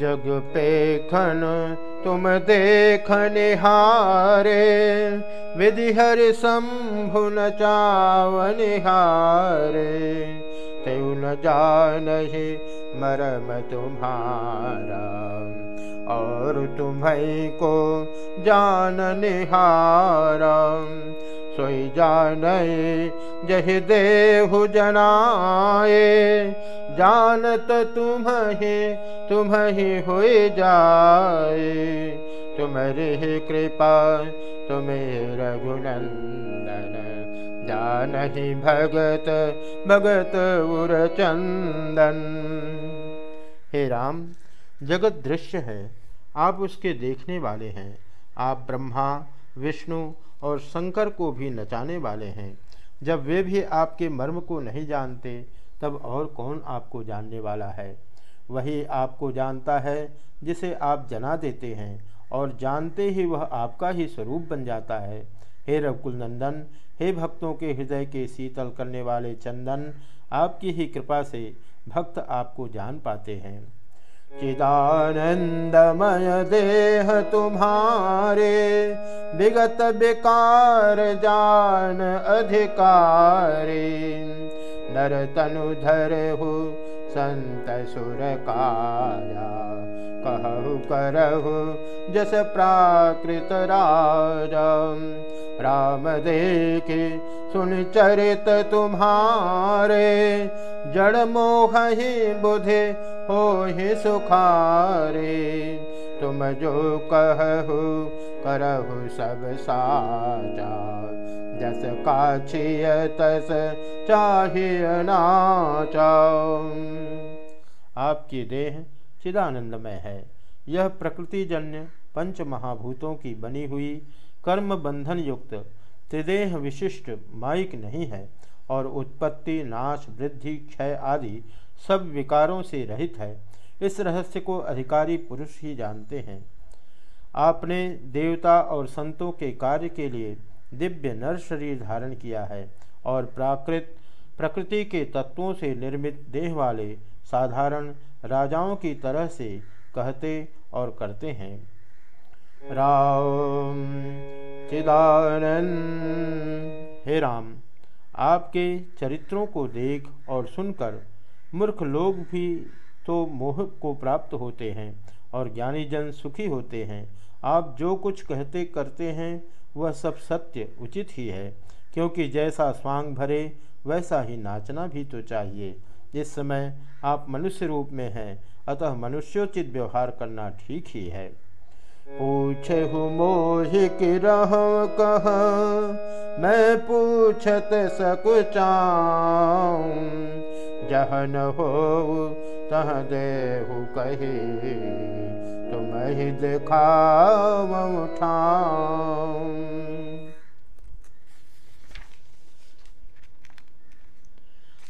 जग पे खन तुम देखन हारे। विधिहर शंभु न चावन हारे। तेउ न तानहि मरम तुम्हारा और तुम्हें को जानार सोइ जाने जहि दे हु जना जानत तुम ही तुम ही हो जाए। तुम्हारी कृपा तुम्हें रघुनंदन। जान ही भगत भगत उर चंदन। हे राम, जगत दृश्य है। आप उसके देखने वाले हैं। आप ब्रह्मा, विष्णु और शंकर को भी नचाने वाले हैं। जब वे भी आपके मर्म को नहीं जानते तब और कौन आपको जानने वाला है? वही आपको जानता है, जिसे आप जना देते हैं, और जानते ही वह आपका ही स्वरूप बन जाता है। हे रघुकुल नंदन हे भक्तों के हृदय के शीतल करने वाले चंदन, आपकी ही कृपा से भक्त आपको जान पाते हैं। चिदानंदमय देह तुम्हारे, विगत विकार जान अधिकारी। नर तनु धर हो संत सुर काया कहु करहु, जस प्राकृत राजा। राम देखे, सुन चरित तुम्हारे। जड़ मोह ही बुधे हो ही सुखारे। तुम जो कहु करहु सब साजा जस काछिय तस चाहिए नाचा आपकी देह चिदानंदमय है। यह प्रकृतिजन्य पंच महाभूतों की बनी हुई कर्म बंधन युक्त त्रिदेह विशिष्ट माइक नहीं है और उत्पत्ति, नाश, वृद्धि, क्षय आदि सब विकारों से रहित है। इस रहस्य को अधिकारी पुरुष ही जानते हैं। आपने देवता और संतों के कार्य के लिए दिव्य नर शरीर धारण किया है और प्राकृत, प्रकृति के तत्वों से निर्मित देह वाले साधारण राजाओं की तरह से कहते और करते हैं। राम चिदानंद। हे राम, आपके चरित्रों को देख और सुनकर मूर्ख लोग भी तो मोह को प्राप्त होते हैं और ज्ञानी जन सुखी होते हैं। आप जो कुछ कहते करते हैं वह सब सत्य उचित ही है, क्योंकि जैसा स्वांग भरे, वैसा ही नाचना भी तो चाहिए। इस समय आप मनुष्य रूप में हैं, अतः मनुष्योचित व्यवहार करना ठीक ही है। पूछे कह, मैं पूछत जहन हो तह देहु कही तुम ही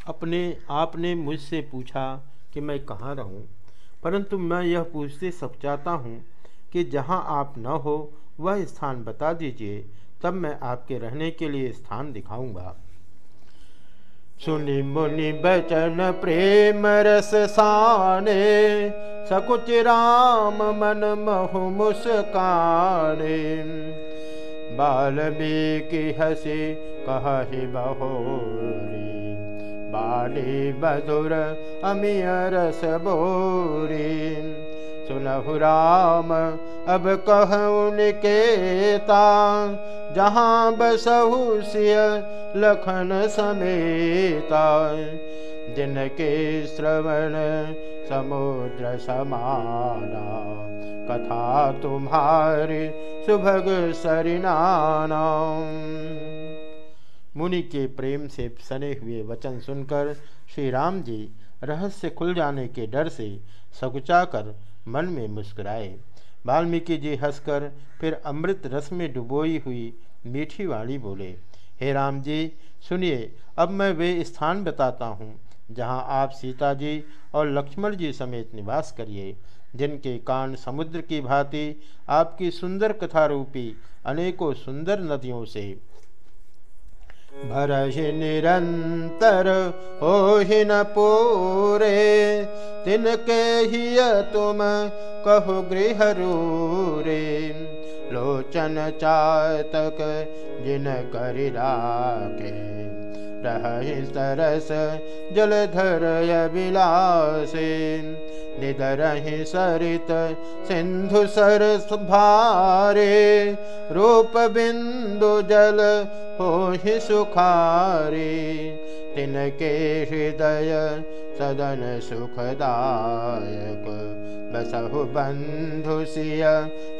अपने, आपने मुझसे पूछा कि मैं कहाँ रहूँ। परंतु मैं यह पूछते सब चाहता हूँ कि जहाँ आप न हो, वह स्थान बता दीजिए, तब मैं आपके रहने के लिए स्थान दिखाऊँगा। सुनि मुनि बचन प्रेम रस साने, सकुच राम मन महु मुस्काने। बाल्मीकि हसी कही बहोरी बाली बदुर अमिय रस बोरी सुनहु राम, अब कहूँ निकेता, जहाँ बसहु सिय लखन समेता। जिनके श्रवण समुद्र समाना, कथा तुम्हारी सुभग सरिनाना। मुनि के प्रेम से सने हुए वचन सुनकर श्री राम जी रहस्य खुल जाने के डर से सकुचाकर मन में मुस्कुराए। वाल्मीकि जी हंसकर फिर अमृत रस में डुबोई हुई मीठी वाणी बोले, हे राम जी, सुनिए, अब मैं वे स्थान बताता हूँ, जहाँ आप सीता जी और लक्ष्मण जी समेत निवास करिए, जिनके कान समुद्र की भांति आपकी सुंदर कथा रूपी अनेकों सुंदर नदियों से भरहि निरन्तर पूरे। तिनके हिय तुम कहो गृहरू लोचन चातक जिन करि करके रहि तरस जल धर विलासे। निधरहि सरित सिन्धु सरस् भार। बिन्दु जल हो सुखारे तिनके हृदय सदन सुखदायक। बसहु बंधु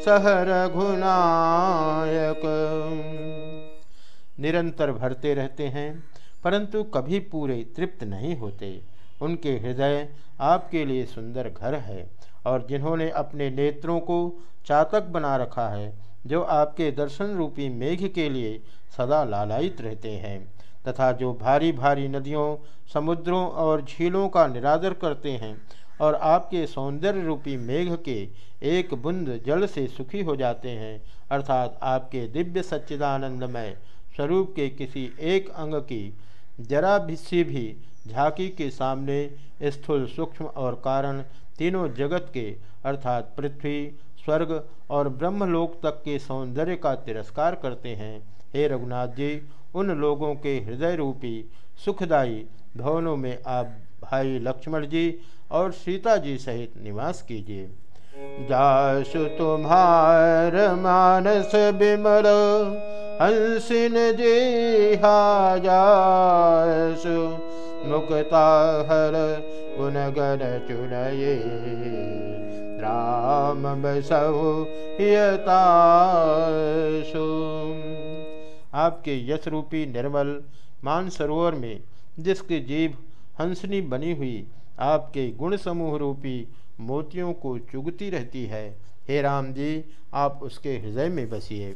सहर घुनायक निरंतर भरते रहते हैं, परंतु कभी पूरे तृप्त नहीं होते। उनके हृदय आपके लिए सुंदर घर है, और जिन्होंने अपने नेत्रों को चातक बना रखा है जो आपके दर्शन रूपी मेघ के लिए सदा लालायित रहते हैं, तथा जो भारी भारी नदियों, समुद्रों और झीलों का निरादर करते हैं और आपके सौंदर्य रूपी मेघ के एक बुंद जल से सुखी हो जाते हैं, अर्थात आपके दिव्य सच्चिदानंदमय स्वरूप के किसी एक अंग की जरा भी भी झांकी के सामने स्थूल सूक्ष्म और कारण तीनों जगत के, अर्थात पृथ्वी, स्वर्ग और ब्रह्मलोक तक के सौंदर्य का तिरस्कार करते हैं। हे रघुनाथ जी, उन लोगों के हृदय रूपी सुखदायी भवनों में आप भाई लक्ष्मण जी और सीता जी सहित निवास कीजिए। जासु तुम्हार मानस बिमल हंसिन जी हाजासु मुक्ता हर गुणगण चुनये। राम बसहु आपके यश रूपी निर्मल मानसरोवर में, जिसकी जीव हंसनी बनी हुई आपके गुण समूह रूपी मोतियों को चुगती रहती है, हे राम जी, आप उसके हृदय में बसिए।